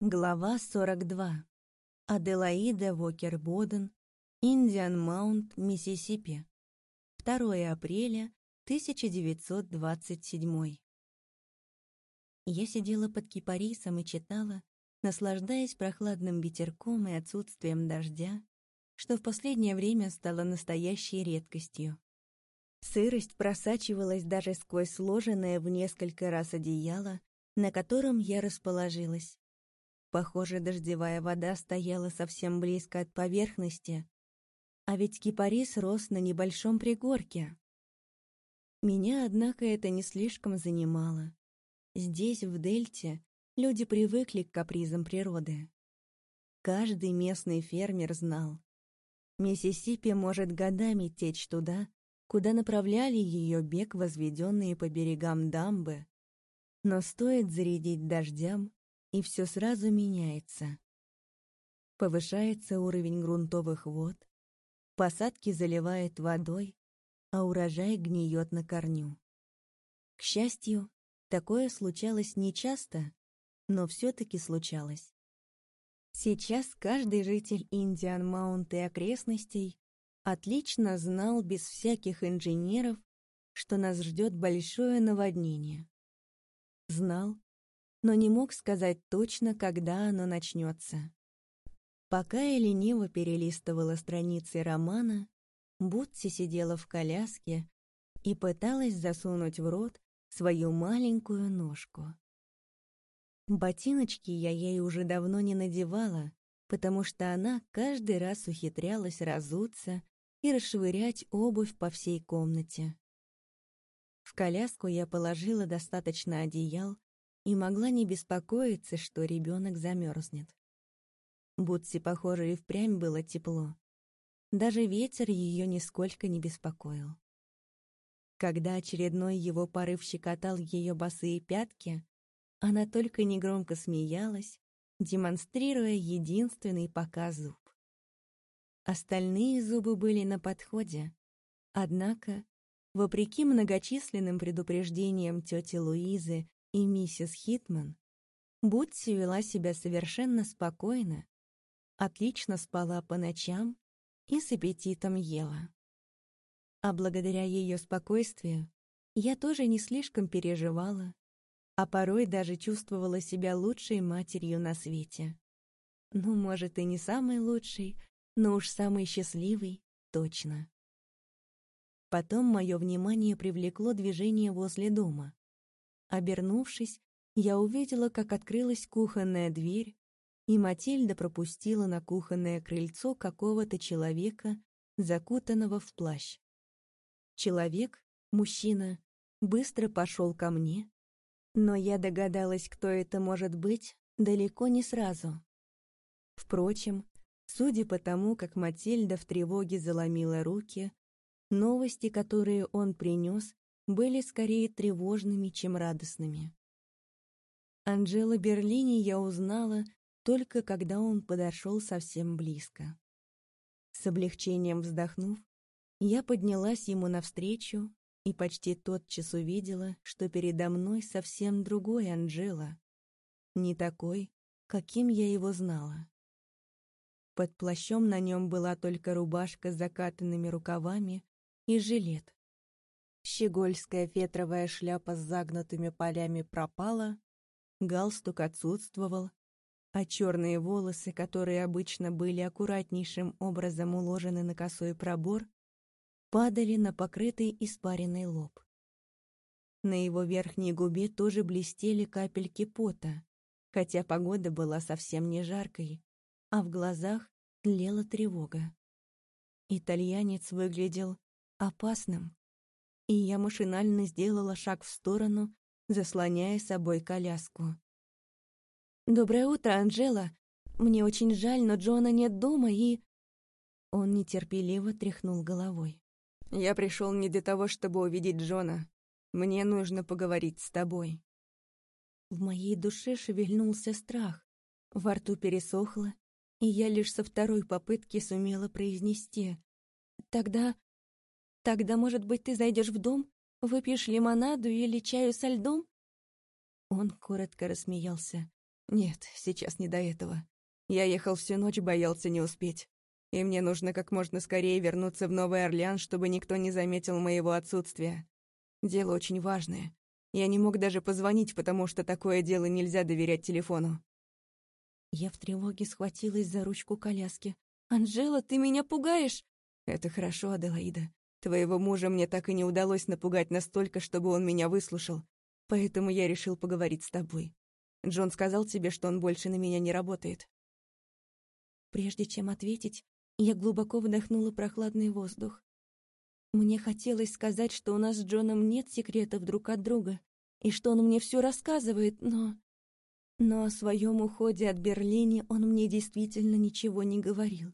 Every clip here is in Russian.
Глава 42. Аделаида Вокер-Боден, Индиан Маунт, Миссисипи. 2 апреля 1927. Я сидела под кипарисом и читала, наслаждаясь прохладным ветерком и отсутствием дождя, что в последнее время стало настоящей редкостью. Сырость просачивалась даже сквозь сложенное в несколько раз одеяло, на котором я расположилась. Похоже, дождевая вода стояла совсем близко от поверхности, а ведь кипарис рос на небольшом пригорке. Меня, однако, это не слишком занимало. Здесь, в Дельте, люди привыкли к капризам природы. Каждый местный фермер знал. Миссисипи может годами течь туда, куда направляли ее бег возведенные по берегам дамбы. Но стоит зарядить дождям, и все сразу меняется. Повышается уровень грунтовых вод, посадки заливает водой, а урожай гниет на корню. К счастью, такое случалось нечасто, но все-таки случалось. Сейчас каждый житель Индиан-Маунт и окрестностей отлично знал без всяких инженеров, что нас ждет большое наводнение. Знал, но не мог сказать точно, когда оно начнется. Пока я лениво перелистывала страницы романа, Бутси сидела в коляске и пыталась засунуть в рот свою маленькую ножку. Ботиночки я ей уже давно не надевала, потому что она каждый раз ухитрялась разуться и расшвырять обувь по всей комнате. В коляску я положила достаточно одеял, и могла не беспокоиться, что ребенок замерзнет. Бутси, похоже, и впрямь было тепло. Даже ветер ее нисколько не беспокоил. Когда очередной его порыв щекотал ее босые пятки, она только негромко смеялась, демонстрируя единственный показ зуб. Остальные зубы были на подходе, однако, вопреки многочисленным предупреждениям тети Луизы и миссис Хитман, Бутси вела себя совершенно спокойно, отлично спала по ночам и с аппетитом ела. А благодаря ее спокойствию я тоже не слишком переживала, а порой даже чувствовала себя лучшей матерью на свете. Ну, может, и не самой лучшей, но уж самой счастливой, точно. Потом мое внимание привлекло движение возле дома. Обернувшись, я увидела, как открылась кухонная дверь, и Матильда пропустила на кухонное крыльцо какого-то человека, закутанного в плащ. Человек, мужчина, быстро пошел ко мне, но я догадалась, кто это может быть, далеко не сразу. Впрочем, судя по тому, как Матильда в тревоге заломила руки, новости, которые он принес, были скорее тревожными, чем радостными. Анжела Берлини я узнала только когда он подошел совсем близко. С облегчением вздохнув, я поднялась ему навстречу и почти тотчас увидела, что передо мной совсем другой Анжела, не такой, каким я его знала. Под плащом на нем была только рубашка с закатанными рукавами и жилет, Щегольская фетровая шляпа с загнутыми полями пропала, галстук отсутствовал, а черные волосы, которые обычно были аккуратнейшим образом уложены на косой пробор, падали на покрытый испаренный лоб. На его верхней губе тоже блестели капельки пота, хотя погода была совсем не жаркой, а в глазах тлела тревога. Итальянец выглядел опасным, и я машинально сделала шаг в сторону, заслоняя собой коляску. «Доброе утро, Анжела. Мне очень жаль, но Джона нет дома и...» Он нетерпеливо тряхнул головой. «Я пришел не для того, чтобы увидеть Джона. Мне нужно поговорить с тобой». В моей душе шевельнулся страх. Во рту пересохло, и я лишь со второй попытки сумела произнести. «Тогда Тогда, может быть, ты зайдешь в дом, выпьешь лимонаду или чаю со льдом?» Он коротко рассмеялся. Нет, сейчас не до этого. Я ехал всю ночь, боялся не успеть. И мне нужно как можно скорее вернуться в Новый Орлеан, чтобы никто не заметил моего отсутствия. Дело очень важное. Я не мог даже позвонить, потому что такое дело нельзя доверять телефону. Я в тревоге схватилась за ручку коляски. «Анжела, ты меня пугаешь!» «Это хорошо, Аделаида. Твоего мужа мне так и не удалось напугать настолько, чтобы он меня выслушал. Поэтому я решил поговорить с тобой. Джон сказал тебе, что он больше на меня не работает». Прежде чем ответить, я глубоко вдохнула прохладный воздух. Мне хотелось сказать, что у нас с Джоном нет секретов друг от друга, и что он мне все рассказывает, но... Но о своем уходе от Берлини он мне действительно ничего не говорил.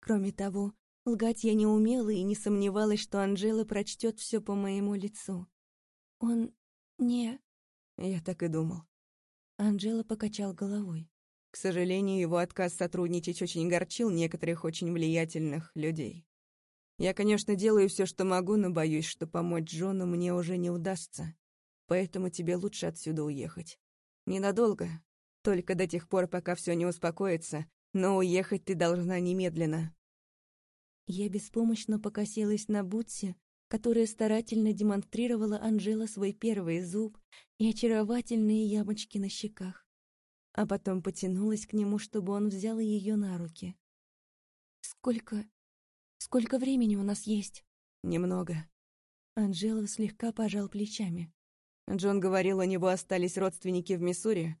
Кроме того, лгать я не умела и не сомневалась, что Анжела прочтет все по моему лицу. Он не... Я так и думал. Анжела покачал головой. К сожалению, его отказ сотрудничать очень горчил некоторых очень влиятельных людей. Я, конечно, делаю все, что могу, но боюсь, что помочь Джону мне уже не удастся. Поэтому тебе лучше отсюда уехать. Ненадолго, только до тех пор, пока все не успокоится, но уехать ты должна немедленно. Я беспомощно покосилась на Бутси, которая старательно демонстрировала Анжела свой первый зуб и очаровательные ямочки на щеках, а потом потянулась к нему, чтобы он взял ее на руки. «Сколько... сколько времени у нас есть?» «Немного». Анжела слегка пожал плечами. Джон говорил, у него остались родственники в Миссури.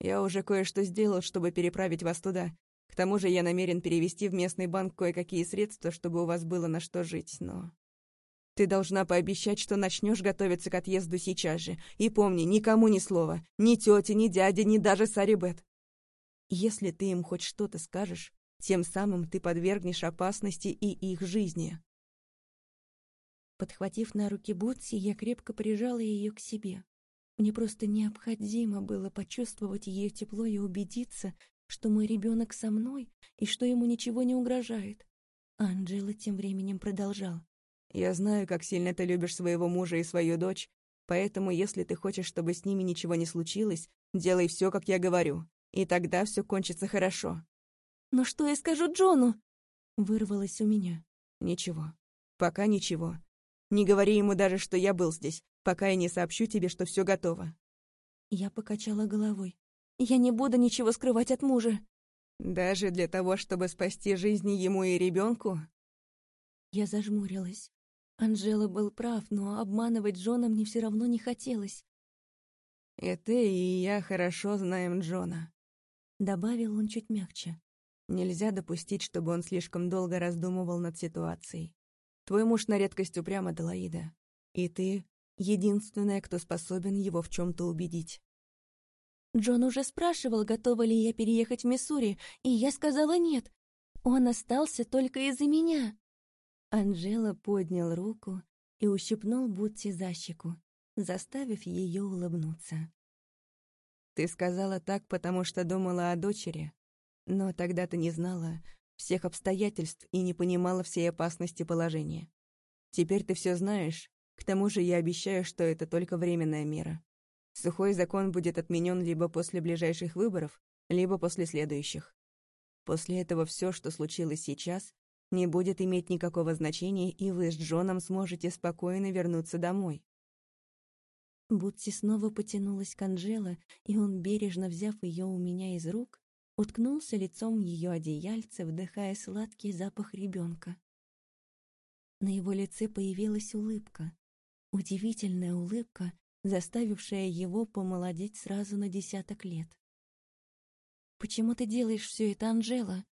Я уже кое-что сделал, чтобы переправить вас туда. К тому же я намерен перевести в местный банк кое-какие средства, чтобы у вас было на что жить, но... Ты должна пообещать, что начнешь готовиться к отъезду сейчас же. И помни, никому ни слова. Ни тете, ни дяде, ни даже Саре Бет. Если ты им хоть что-то скажешь, тем самым ты подвергнешь опасности и их жизни. Подхватив на руки Бутси, я крепко прижала ее к себе. Мне просто необходимо было почувствовать ее тепло и убедиться, что мой ребенок со мной и что ему ничего не угрожает. Анджела тем временем продолжал. «Я знаю, как сильно ты любишь своего мужа и свою дочь, поэтому если ты хочешь, чтобы с ними ничего не случилось, делай все, как я говорю, и тогда все кончится хорошо». «Но что я скажу Джону?» Вырвалось у меня. «Ничего. Пока ничего. Не говори ему даже, что я был здесь, пока я не сообщу тебе, что все готово». Я покачала головой. «Я не буду ничего скрывать от мужа». «Даже для того, чтобы спасти жизни ему и ребенку?» Я зажмурилась. Анжела был прав, но обманывать Джона мне все равно не хотелось. «И ты, и я хорошо знаем Джона», — добавил он чуть мягче. «Нельзя допустить, чтобы он слишком долго раздумывал над ситуацией. Твой муж на редкость упрям, Аделаида. И ты — единственная, кто способен его в чем то убедить. Джон уже спрашивал, готова ли я переехать в Миссури, и я сказала нет. Он остался только из-за меня. Анжела поднял руку и ущипнул Бутти за щеку, заставив ее улыбнуться. «Ты сказала так, потому что думала о дочери, но тогда ты не знала, всех обстоятельств и не понимала всей опасности положения. Теперь ты все знаешь, к тому же я обещаю, что это только временная мера. Сухой закон будет отменен либо после ближайших выборов, либо после следующих. После этого все, что случилось сейчас, не будет иметь никакого значения, и вы с Джоном сможете спокойно вернуться домой. Бутси снова потянулась к Анжела, и он, бережно взяв ее у меня из рук, уткнулся лицом ее одеяльце, вдыхая сладкий запах ребенка. На его лице появилась улыбка. Удивительная улыбка, заставившая его помолодеть сразу на десяток лет. «Почему ты делаешь все это, Анжела?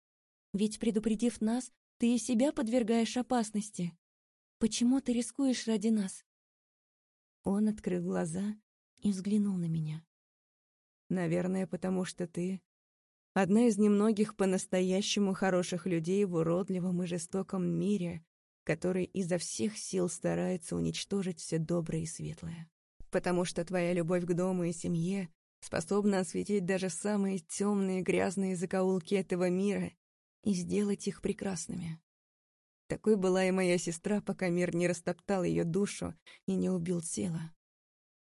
Ведь, предупредив нас, ты и себя подвергаешь опасности. Почему ты рискуешь ради нас?» Он открыл глаза и взглянул на меня. «Наверное, потому что ты Одна из немногих по-настоящему хороших людей в уродливом и жестоком мире, который изо всех сил старается уничтожить все доброе и светлое. Потому что твоя любовь к дому и семье способна осветить даже самые темные грязные закоулки этого мира и сделать их прекрасными. Такой была и моя сестра, пока мир не растоптал ее душу и не убил тело.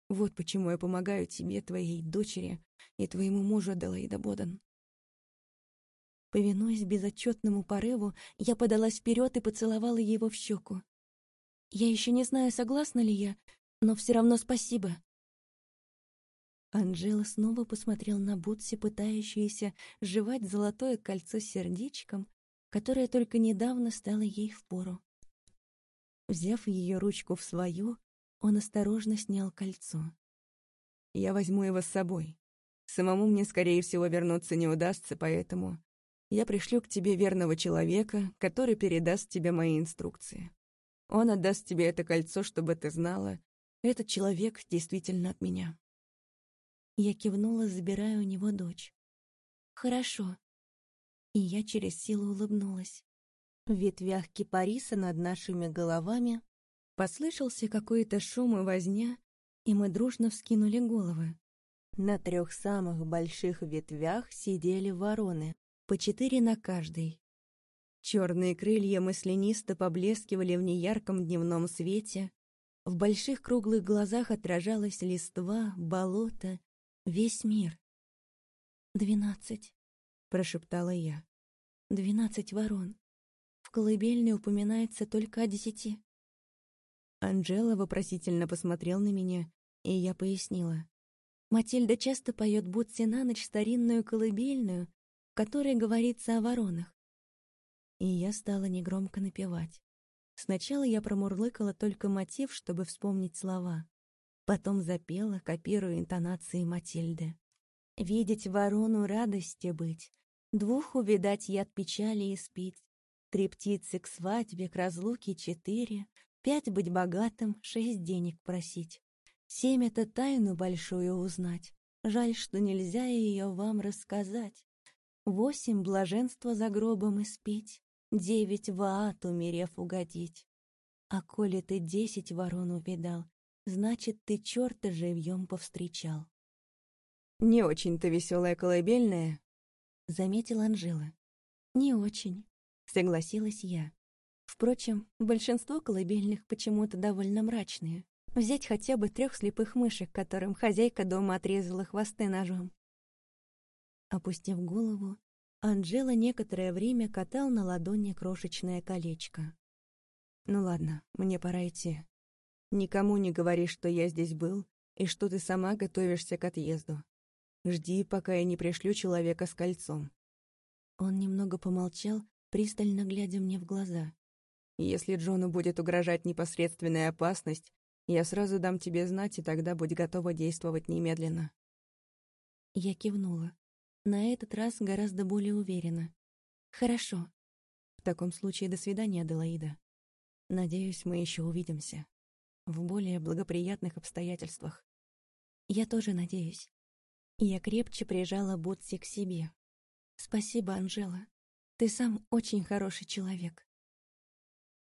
Вот почему я помогаю тебе, твоей дочери, и твоему мужу, Аделаида Бодан». Повинуясь безотчетному порыву, я подалась вперед и поцеловала его в щеку. Я еще не знаю, согласна ли я, но все равно спасибо. Анжела снова посмотрел на Бутси, пытающуюся жевать золотое кольцо сердечком, которое только недавно стало ей впору. Взяв ее ручку в свою, он осторожно снял кольцо. «Я возьму его с собой. Самому мне, скорее всего, вернуться не удастся, поэтому я пришлю к тебе верного человека, который передаст тебе мои инструкции. Он отдаст тебе это кольцо, чтобы ты знала, этот человек действительно от меня». Я кивнула, забирая у него дочь. «Хорошо». И я через силу улыбнулась. В ветвях кипариса над нашими головами послышался какой-то шум и возня, и мы дружно вскинули головы. На трех самых больших ветвях сидели вороны, по четыре на каждой. Черные крылья маслянисто поблескивали в неярком дневном свете, в больших круглых глазах отражалась листва, болото Весь мир. «Двенадцать», — прошептала я. «Двенадцать ворон. В колыбельной упоминается только о десяти». Анжела вопросительно посмотрел на меня, и я пояснила. Матильда часто поет Бутси на ночь старинную колыбельную, в которой говорится о воронах. И я стала негромко напевать. Сначала я промурлыкала только мотив, чтобы вспомнить слова. Потом запела, копируя интонации Матильды. «Видеть ворону радости быть, Двух увидать яд печали испить, Три птицы к свадьбе, к разлуке четыре, Пять быть богатым, шесть денег просить. Семь — это тайну большую узнать, Жаль, что нельзя ее вам рассказать. Восемь — блаженство за гробом испить, Девять — в ад, умерев, угодить. А коли ты десять ворон увидал, Значит, ты черта живьем повстречал. «Не очень-то веселая колыбельная», — заметила Анжела. «Не очень», — согласилась я. Впрочем, большинство колыбельных почему-то довольно мрачные. Взять хотя бы трех слепых мышек, которым хозяйка дома отрезала хвосты ножом. Опустив голову, Анжела некоторое время катал на ладони крошечное колечко. «Ну ладно, мне пора идти. Никому не говори, что я здесь был и что ты сама готовишься к отъезду. Жди, пока я не пришлю человека с кольцом». Он немного помолчал, пристально глядя мне в глаза. «Если Джону будет угрожать непосредственная опасность, я сразу дам тебе знать, и тогда будь готова действовать немедленно». Я кивнула. На этот раз гораздо более уверенно. «Хорошо. В таком случае до свидания, Аделаида. Надеюсь, мы еще увидимся» в более благоприятных обстоятельствах. Я тоже надеюсь. Я крепче прижала Ботси к себе. Спасибо, Анжела. Ты сам очень хороший человек.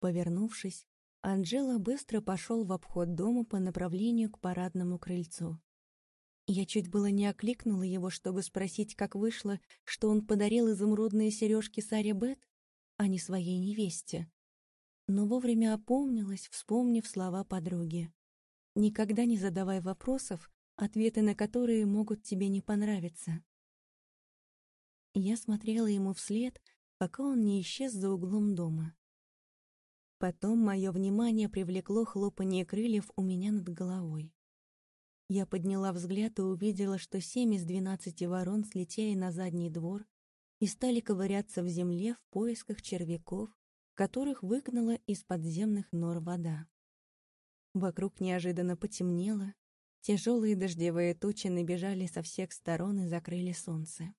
Повернувшись, Анжела быстро пошел в обход дома по направлению к парадному крыльцу. Я чуть было не окликнула его, чтобы спросить, как вышло, что он подарил изумрудные сережки Саре Бет, а не своей невесте но вовремя опомнилась, вспомнив слова подруги. «Никогда не задавай вопросов, ответы на которые могут тебе не понравиться». Я смотрела ему вслед, пока он не исчез за углом дома. Потом мое внимание привлекло хлопанье крыльев у меня над головой. Я подняла взгляд и увидела, что семь из двенадцати ворон слетели на задний двор и стали ковыряться в земле в поисках червяков, которых выгнала из подземных нор вода. Вокруг неожиданно потемнело, тяжелые дождевые тучи набежали со всех сторон и закрыли солнце.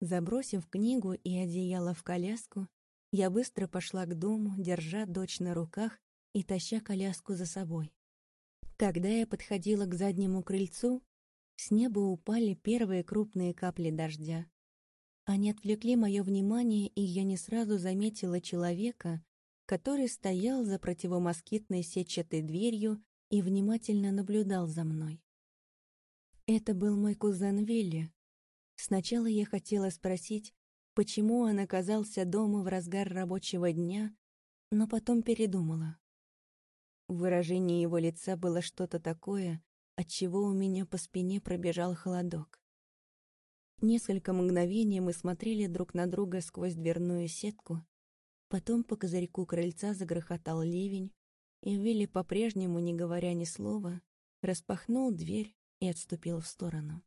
Забросив книгу и одеяло в коляску, я быстро пошла к дому, держа дочь на руках и таща коляску за собой. Когда я подходила к заднему крыльцу, с неба упали первые крупные капли дождя, они отвлекли мое внимание, и я не сразу заметила человека, который стоял за противомоскитной сетчатой дверью и внимательно наблюдал за мной. Это был мой кузен Вилли. Сначала я хотела спросить, почему он оказался дома в разгар рабочего дня, но потом передумала. В выражении его лица было что-то такое, отчего у меня по спине пробежал холодок. Несколько мгновений мы смотрели друг на друга сквозь дверную сетку, потом по козырьку крыльца загрохотал ливень, и Вилли, по-прежнему не говоря ни слова, распахнул дверь и отступил в сторону.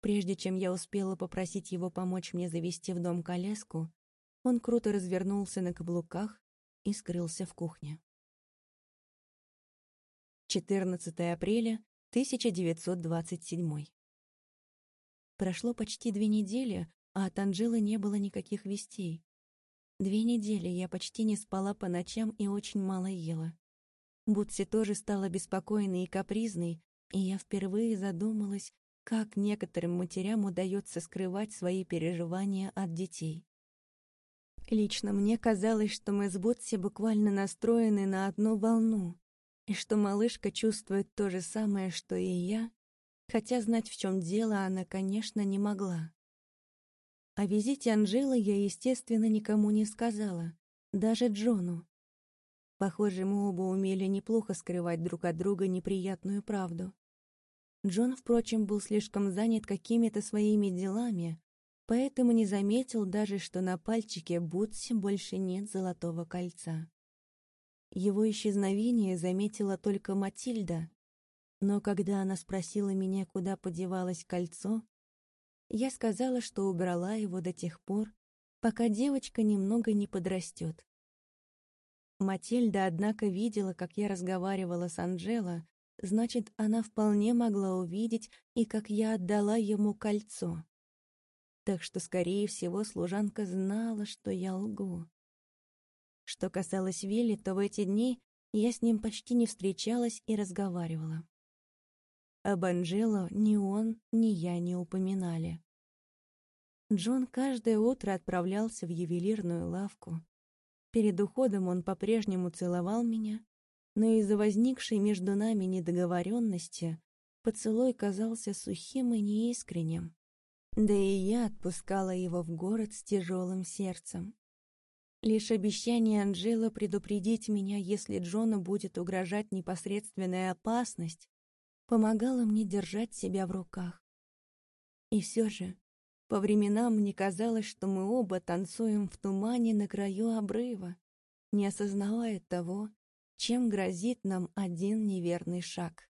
Прежде чем я успела попросить его помочь мне завести в дом коляску, он круто развернулся на каблуках и скрылся в кухне. 14 апреля 1927 Прошло почти две недели, а от Анжелы не было никаких вестей. Две недели я почти не спала по ночам и очень мало ела. Бутси тоже стала беспокойной и капризной, и я впервые задумалась, как некоторым матерям удается скрывать свои переживания от детей. Лично мне казалось, что мы с Бутси буквально настроены на одну волну, и что малышка чувствует то же самое, что и я, хотя знать, в чем дело, она, конечно, не могла. О визите Анжелы я, естественно, никому не сказала, даже Джону. Похоже, мы оба умели неплохо скрывать друг от друга неприятную правду. Джон, впрочем, был слишком занят какими-то своими делами, поэтому не заметил даже, что на пальчике Бутси больше нет золотого кольца. Его исчезновение заметила только Матильда, но когда она спросила меня, куда подевалось кольцо, я сказала, что убрала его до тех пор, пока девочка немного не подрастет. Матильда, однако, видела, как я разговаривала с Анжело, значит, она вполне могла увидеть и как я отдала ему кольцо. Так что, скорее всего, служанка знала, что я лгу. Что касалось Вилли, то в эти дни я с ним почти не встречалась и разговаривала. Об Анжело ни он, ни я не упоминали. Джон каждое утро отправлялся в ювелирную лавку. Перед уходом он по-прежнему целовал меня, но из-за возникшей между нами недоговоренности поцелуй казался сухим и неискренним. Да и я отпускала его в город с тяжелым сердцем. Лишь обещание Анжела предупредить меня, если Джону будет угрожать непосредственная опасность, помогало мне держать себя в руках. И все же, по временам мне казалось, что мы оба танцуем в тумане на краю обрыва, не осознавая того, чем грозит нам один неверный шаг.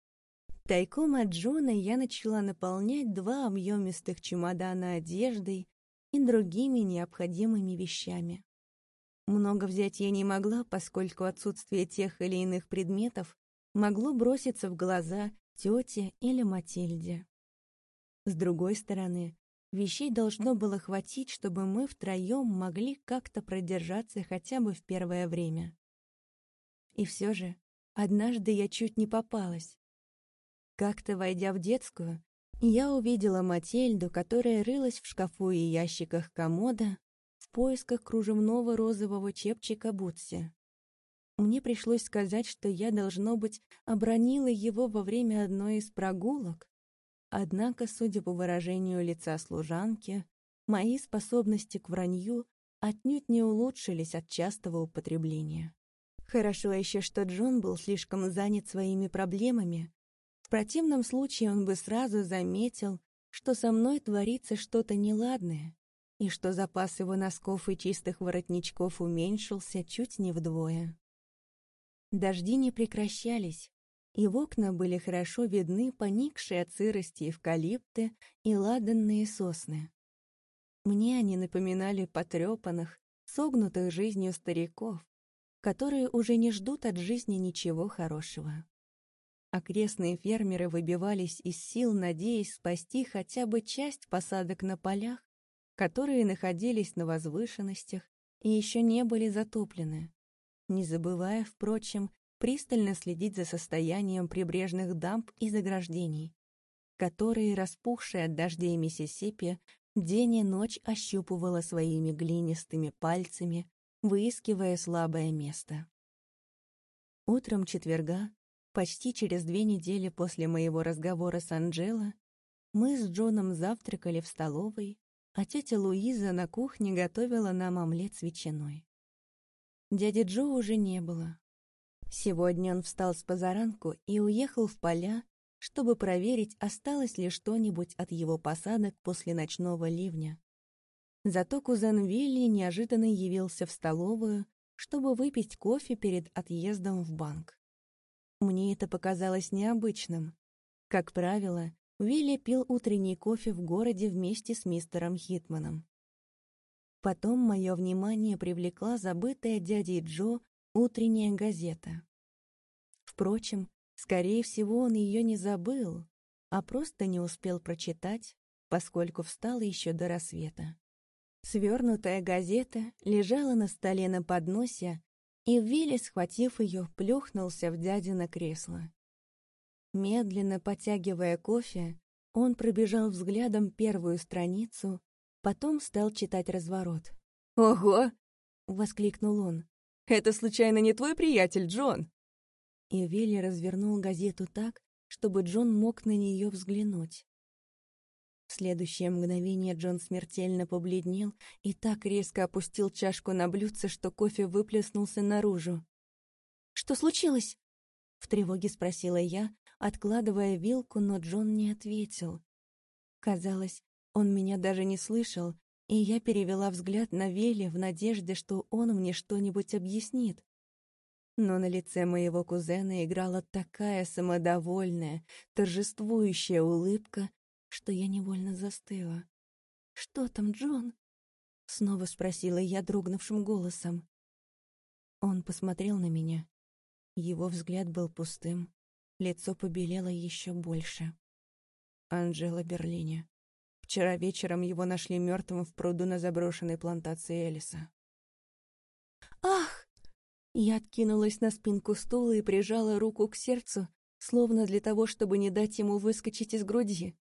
Тайком от Джона я начала наполнять два объемистых чемодана одеждой и другими необходимыми вещами. Много взять я не могла, поскольку отсутствие тех или иных предметов могло броситься в глаза тете или Матильде. С другой стороны, вещей должно было хватить, чтобы мы втроем могли как-то продержаться хотя бы в первое время. И все же, однажды я чуть не попалась. Как-то, войдя в детскую, я увидела Матильду, которая рылась в шкафу и ящиках комода поисках кружевного розового чепчика Бутси. Мне пришлось сказать, что я, должно быть, обронила его во время одной из прогулок. Однако, судя по выражению лица служанки, мои способности к вранью отнюдь не улучшились от частого употребления. Хорошо еще, что Джон был слишком занят своими проблемами. В противном случае он бы сразу заметил, что со мной творится что-то неладное, и что запас его носков и чистых воротничков уменьшился чуть не вдвое. Дожди не прекращались, и в окна были хорошо видны поникшие от сырости эвкалипты и ладанные сосны. Мне они напоминали потрепанных, согнутых жизнью стариков, которые уже не ждут от жизни ничего хорошего. Окрестные фермеры выбивались из сил, надеясь спасти хотя бы часть посадок на полях, которые находились на возвышенностях и еще не были затоплены не забывая, впрочем, пристально следить за состоянием прибрежных дамб и заграждений, которые, распухшие от дождей Миссисипи, день и ночь ощупывала своими глинистыми пальцами, выискивая слабое место. Утром четверга, почти через две недели после моего разговора с Анджело, мы с Джоном завтракали в столовой, а тетя Луиза на кухне готовила нам омлет с ветчиной. Дяди Джо уже не было. Сегодня он встал с позаранку и уехал в поля, чтобы проверить, осталось ли что-нибудь от его посадок после ночного ливня. Зато кузен Вилли неожиданно явился в столовую, чтобы выпить кофе перед отъездом в банк. Мне это показалось необычным. Как правило, Вилли пил утренний кофе в городе вместе с мистером Хитманом. Потом мое внимание привлекла забытая дядей Джо утренняя газета. Впрочем, скорее всего, он ее не забыл, а просто не успел прочитать, поскольку встал еще до рассвета. Свернутая газета лежала на столе на подносе, и Вилли, схватив ее, плюхнулся в дядино кресло. Медленно потягивая кофе, он пробежал взглядом первую страницу, потом стал читать разворот. «Ого!» — воскликнул он. «Это случайно не твой приятель, Джон?» И Вилли развернул газету так, чтобы Джон мог на нее взглянуть. В следующее мгновение Джон смертельно побледнел и так резко опустил чашку на блюдце, что кофе выплеснулся наружу. «Что случилось?» — в тревоге спросила я, откладывая вилку, но Джон не ответил. Казалось, он меня даже не слышал, и я перевела взгляд на Вилли в надежде, что он мне что-нибудь объяснит. Но на лице моего кузена играла такая самодовольная, торжествующая улыбка, что я невольно застыла. «Что там, Джон?» — снова спросила я дрогнувшим голосом. Он посмотрел на меня. Его взгляд был пустым, лицо побелело еще больше. Анжела Берлине. Вчера вечером его нашли мертвым в пруду на заброшенной плантации Элиса. «Ах!» Я откинулась на спинку стула и прижала руку к сердцу, словно для того, чтобы не дать ему выскочить из груди.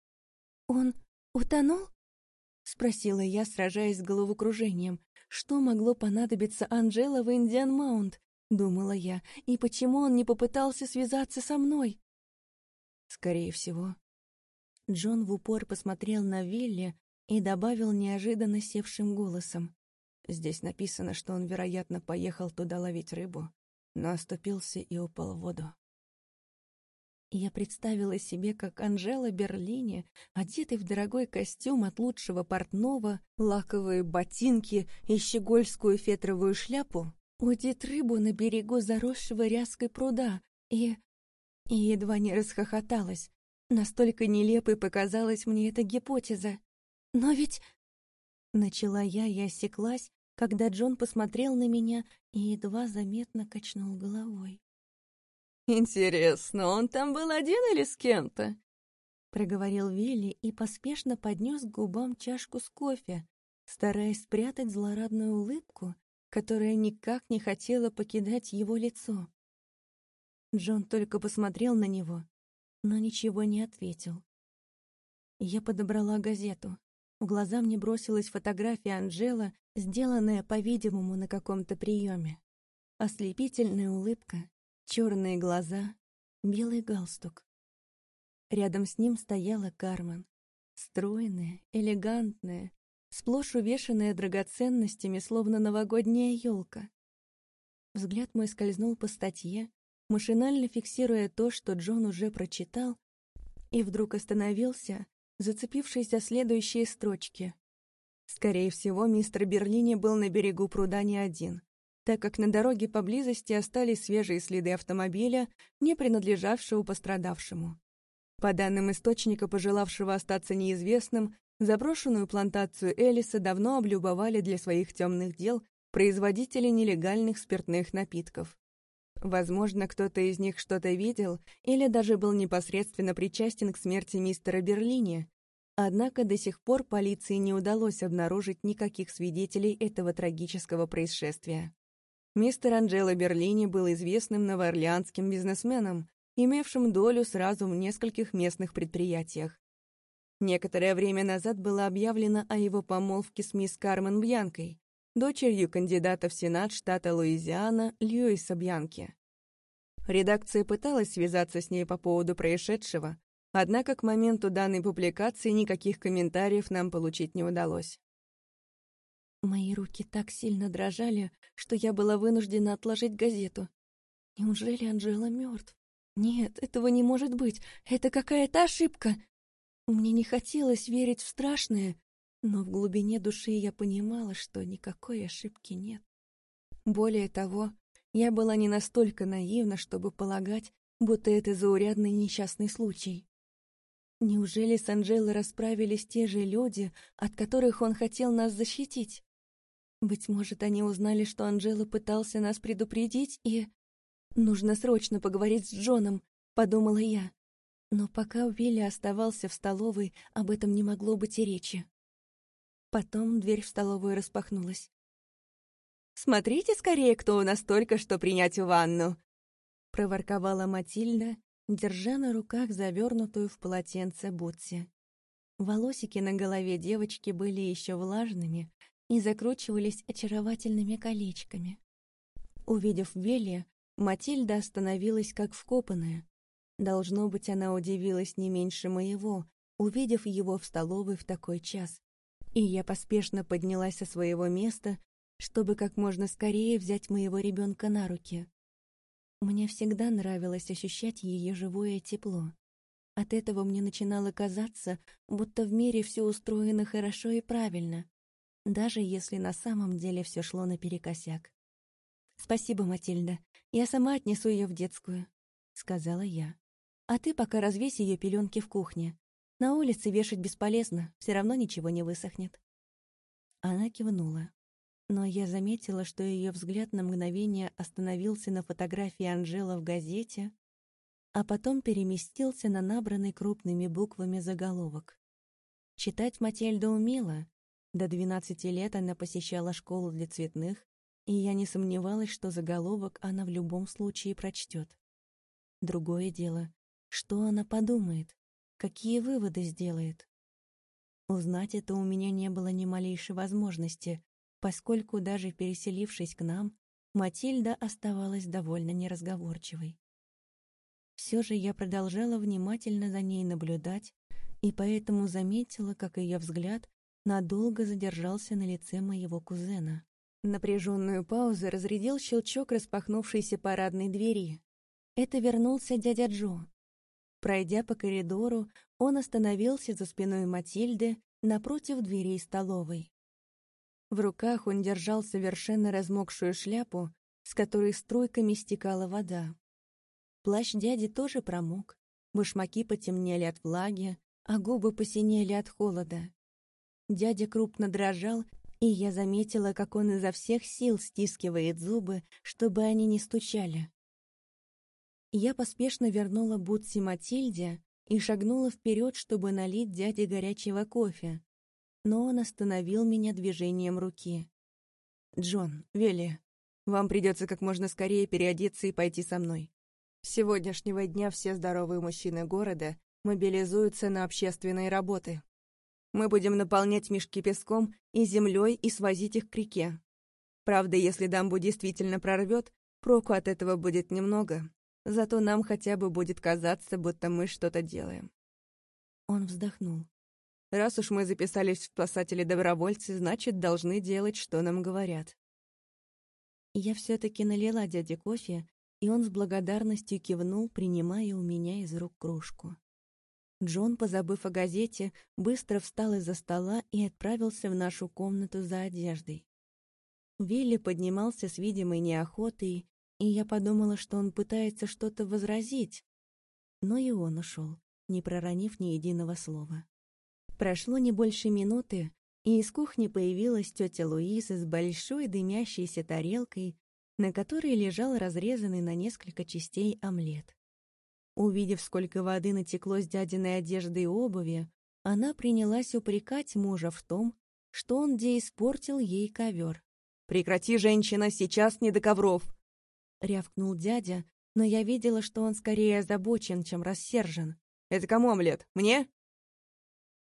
«Он утонул?» — спросила я, сражаясь с головокружением. «Что могло понадобиться Анжела в Индиан Маунт?» — думала я. «И почему он не попытался связаться со мной?» «Скорее всего». Джон в упор посмотрел на Вилли и добавил неожиданно севшим голосом. Здесь написано, что он, вероятно, поехал туда ловить рыбу, но оступился и упал в воду. Я представила себе, как Анжела Берлине, одетый в дорогой костюм от лучшего портного, лаковые ботинки и щегольскую фетровую шляпу, удит рыбу на берегу заросшего ряской пруда и... и едва не расхохоталась. Настолько нелепой показалась мне эта гипотеза. Но ведь... Начала я и осеклась, когда Джон посмотрел на меня и едва заметно качнул головой. «Интересно, он там был один или с кем-то?» Проговорил Вилли и поспешно поднес к губам чашку с кофе, стараясь спрятать злорадную улыбку, которая никак не хотела покидать его лицо. Джон только посмотрел на него, но ничего не ответил. Я подобрала газету. В глаза мне бросилась фотография Анжела, сделанная, по-видимому, на каком-то приеме. Ослепительная улыбка, черные глаза, белый галстук. Рядом с ним стояла Кармен, стройная, элегантная, сплошь увешанная драгоценностями, словно новогодняя елка. Взгляд мой скользнул по статье, машинально фиксируя то, что Джон уже прочитал, и вдруг остановился, зацепившись за следующие строчки. Скорее всего, мистер Берлини был на берегу пруда не один так как на дороге поблизости остались свежие следы автомобиля, не принадлежавшего пострадавшему. По данным источника, пожелавшего остаться неизвестным, заброшенную плантацию Элиса давно облюбовали для своих темных дел производители нелегальных спиртных напитков. Возможно, кто-то из них что-то видел или даже был непосредственно причастен к смерти мистера Берлини, Однако до сих пор полиции не удалось обнаружить никаких свидетелей этого трагического происшествия. Мистер Анджело Берлини был известным новоорлеанским бизнесменом, имевшим долю сразу в нескольких местных предприятиях. Некоторое время назад было объявлено о его помолвке с мисс Кармен Бьянкой, дочерью кандидата в Сенат штата Луизиана Льюиса Бьянки. Редакция пыталась связаться с ней по поводу происшедшего, однако к моменту данной публикации никаких комментариев нам получить не удалось. Мои руки так сильно дрожали, что я была вынуждена отложить газету. Неужели Анжела мертв? Нет, этого не может быть. Это какая-то ошибка. Мне не хотелось верить в страшное, но в глубине души я понимала, что никакой ошибки нет. Более того, я была не настолько наивна, чтобы полагать, будто это заурядный несчастный случай. Неужели с Анжелой расправились те же люди, от которых он хотел нас защитить? Быть может, они узнали, что Анжела пытался нас предупредить, и... «Нужно срочно поговорить с Джоном», — подумала я. Но пока Уилли оставался в столовой, об этом не могло быть и речи. Потом дверь в столовую распахнулась. «Смотрите скорее, кто у нас только что принять ванну!» — проворковала Матильда, держа на руках завернутую в полотенце Бутси. Волосики на голове девочки были еще влажными и закручивались очаровательными колечками. Увидев Вилли, Матильда остановилась как вкопанная. Должно быть, она удивилась не меньше моего, увидев его в столовой в такой час. И я поспешно поднялась со своего места, чтобы как можно скорее взять моего ребенка на руки. Мне всегда нравилось ощущать ее живое тепло. От этого мне начинало казаться, будто в мире все устроено хорошо и правильно, даже если на самом деле все шло наперекосяк. «Спасибо, Матильда, я сама отнесу ее в детскую», — сказала я. «А ты пока развесь ее пеленки в кухне. На улице вешать бесполезно, все равно ничего не высохнет». Она кивнула но я заметила, что ее взгляд на мгновение остановился на фотографии Анжела в газете, а потом переместился на набранный крупными буквами заголовок. Читать Матильда умела. До 12 лет она посещала школу для цветных, и я не сомневалась, что заголовок она в любом случае прочтет. Другое дело, что она подумает, какие выводы сделает. Узнать это у меня не было ни малейшей возможности, поскольку даже переселившись к нам, Матильда оставалась довольно неразговорчивой. Все же я продолжала внимательно за ней наблюдать, и поэтому заметила, как ее взгляд надолго задержался на лице моего кузена. Напряженную паузу разрядил щелчок распахнувшейся парадной двери. Это вернулся дядя Джо. Пройдя по коридору, он остановился за спиной Матильды напротив дверей столовой. В руках он держал совершенно размокшую шляпу, с которой струйками стекала вода. Плащ дяди тоже промок, башмаки потемнели от влаги, а губы посинели от холода. Дядя крупно дрожал, и я заметила, как он изо всех сил стискивает зубы, чтобы они не стучали. Я поспешно вернула Бутси Матильде и шагнула вперед, чтобы налить дяде горячего кофе, но он остановил меня движением руки. «Джон, Вилли, вам придется как можно скорее переодеться и пойти со мной. С сегодняшнего дня все здоровые мужчины города мобилизуются на общественные работы. Мы будем наполнять мешки песком и землей и свозить их к реке. Правда, если дамбу действительно прорвет, проку от этого будет немного, зато нам хотя бы будет казаться, будто мы что-то делаем». Он вздохнул. Раз уж мы записались в спасатели-добровольцы, значит, должны делать, что нам говорят. Я все-таки налила дяде кофе, и он с благодарностью кивнул, принимая у меня из рук кружку. Джон, позабыв о газете, быстро встал из-за стола и отправился в нашу комнату за одеждой. Вилли поднимался с видимой неохотой, и я подумала, что он пытается что-то возразить. Но и он ушел, не проронив ни единого слова. Прошло не больше минуты, и из кухни появилась тетя Луиза с большой дымящейся тарелкой, на которой лежал разрезанный на несколько частей омлет. Увидев, сколько воды натекло с дядиной одежды и обуви, она принялась упрекать мужа в том, что он где испортил ей ковер. «Прекрати, женщина, сейчас не до ковров!» — рявкнул дядя, но я видела, что он скорее озабочен, чем рассержен. «Это кому омлет? Мне?»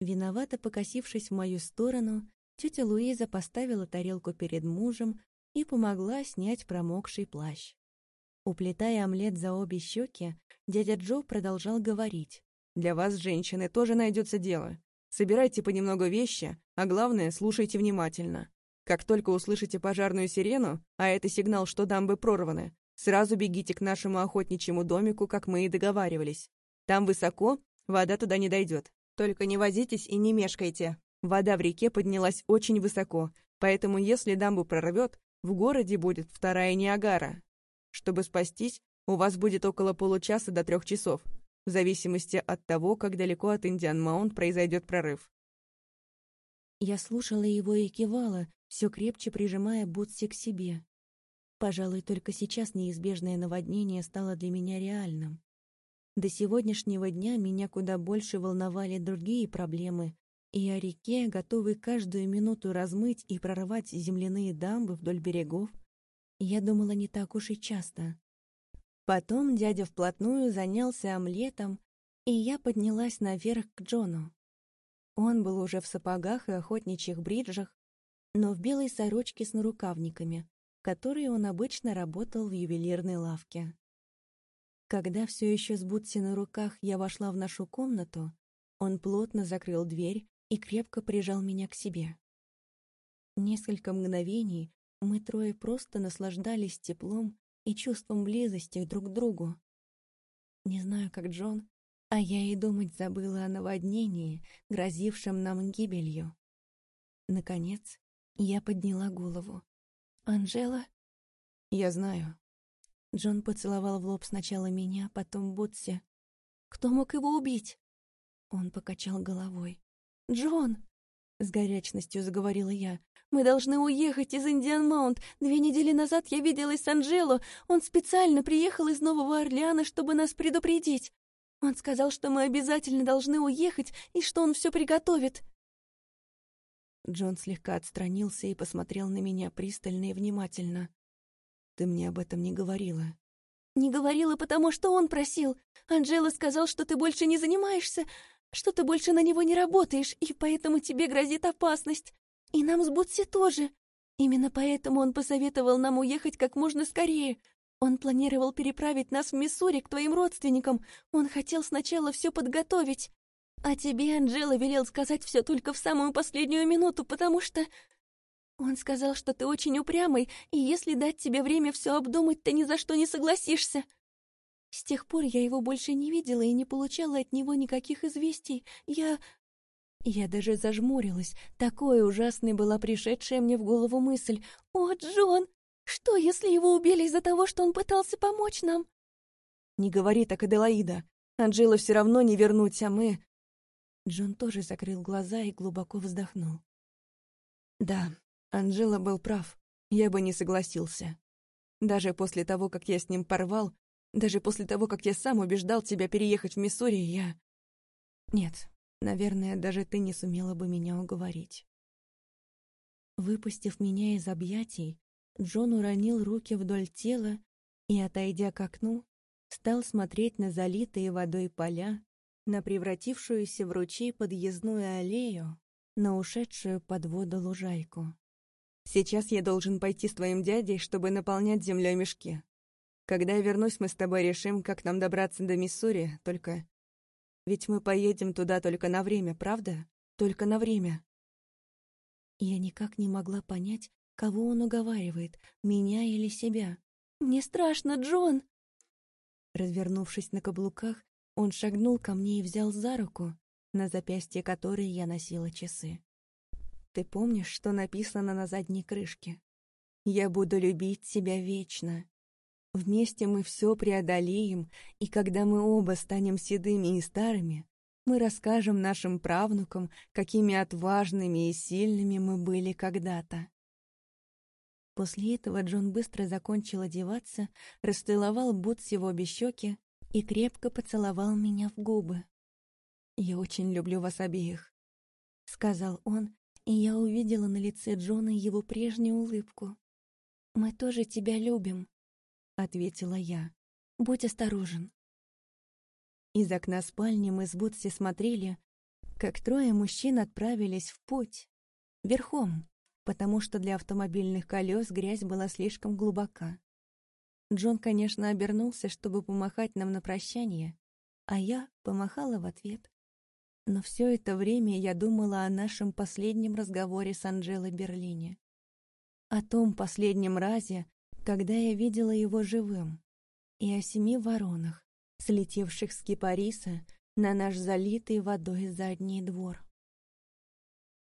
Виновато покосившись в мою сторону, тетя Луиза поставила тарелку перед мужем и помогла снять промокший плащ. Уплетая омлет за обе щеки, дядя Джо продолжал говорить. «Для вас, женщины, тоже найдется дело. Собирайте понемногу вещи, а главное, слушайте внимательно. Как только услышите пожарную сирену, а это сигнал, что дамбы прорваны, Сразу бегите к нашему охотничьему домику, как мы и договаривались. Там высоко, вода туда не дойдет. Только не возитесь и не мешкайте. Вода в реке поднялась очень высоко, поэтому если дамбу прорвет, в городе будет вторая Ниагара. Чтобы спастись, у вас будет около получаса до трех часов, в зависимости от того, как далеко от Индиан-Маунт произойдет прорыв. Я слушала его и кивала, все крепче прижимая Бутси к себе. Пожалуй, только сейчас неизбежное наводнение стало для меня реальным. До сегодняшнего дня меня куда больше волновали другие проблемы, и о реке, готовой каждую минуту размыть и прорвать земляные дамбы вдоль берегов, я думала не так уж и часто. Потом дядя вплотную занялся омлетом, и я поднялась наверх к Джону. Он был уже в сапогах и охотничьих бриджах, но в белой сорочке с нарукавниками, которые он обычно работал в ювелирной лавке. Когда все еще с Бутси на руках я вошла в нашу комнату, он плотно закрыл дверь и крепко прижал меня к себе. Несколько мгновений мы трое просто наслаждались теплом и чувством близости друг к другу. Не знаю, как Джон, а я и думать забыла о наводнении, грозившем нам гибелью. Наконец, я подняла голову. «Анжела?» «Я знаю», Джон поцеловал в лоб сначала меня, потом Бутси. «Кто мог его убить?» Он покачал головой. «Джон!» — с горячностью заговорила я. «Мы должны уехать из Индиан-Маунт. Две недели назад я виделась с Анджело. Он специально приехал из Нового Орлеана, чтобы нас предупредить. Он сказал, что мы обязательно должны уехать и что он все приготовит». Джон слегка отстранился и посмотрел на меня пристально и внимательно. Ты мне об этом не говорила. Не говорила, потому что он просил. Анжела сказал, что ты больше не занимаешься, что ты больше на него не работаешь, и поэтому тебе грозит опасность. И нам с Бутси тоже. Именно поэтому он посоветовал нам уехать как можно скорее. Он планировал переправить нас в Миссури к твоим родственникам. Он хотел сначала все подготовить. А тебе Анжела велел сказать все только в самую последнюю минуту, потому что он сказал, что ты очень упрямый, и если дать тебе время все обдумать, ты ни за что не согласишься. С тех пор я его больше не видела и не получала от него никаких известий. Я... Я даже зажмурилась. Такой ужасной была пришедшая мне в голову мысль. «О, Джон! Что, если его убили из-за того, что он пытался помочь нам?» «Не говори так, Аделаида. Анжела все равно не вернуть, а мы...» Джон тоже закрыл глаза и глубоко вздохнул. «Да, Анжела был прав, я бы не согласился. Даже после того, как я с ним порвал, даже после того, как я сам убеждал тебя переехать в Миссури, я... Нет, наверное, даже ты не сумела бы меня уговорить. Выпустив меня из объятий, Джон уронил руки вдоль тела и, отойдя к окну, стал смотреть на залитые водой поля, на превратившуюся в ручей подъездную аллею, на ушедшую под воду лужайку. Сейчас я должен пойти с твоим дядей, чтобы наполнять землей мешки. Когда я вернусь, мы с тобой решим, как нам добраться до Миссури, только... Ведь мы поедем туда только на время, правда? Только на время. Я никак не могла понять, кого он уговаривает, меня или себя. «Мне страшно, Джон!» Развернувшись на каблуках, он шагнул ко мне и взял за руку, на запястье которой я носила часы. Ты помнишь, что написано на задней крышке? «Я буду любить тебя вечно». Вместе мы все преодолеем, и когда мы оба станем седыми и старыми, мы расскажем нашим правнукам, какими отважными и сильными мы были когда-то. После этого Джон быстро закончил одеваться, расцеловал Бутс его обе щеки и крепко поцеловал меня в губы. «Я очень люблю вас обеих», — сказал он, и я увидела на лице Джона его прежнюю улыбку. «Мы тоже тебя любим», — ответила я. «Будь осторожен». Из окна спальни мы с Бутси смотрели, как трое мужчин отправились в путь. Верхом, потому что для автомобильных колес грязь была слишком глубока. Джон, конечно, обернулся, чтобы помахать нам на прощание, а я помахала в ответ. Но все это время я думала о нашем последнем разговоре с Анжелой Берлине. О том последнем разе, когда я видела его живым, и о семи воронах, слетевших с кипариса на наш залитый водой задний двор.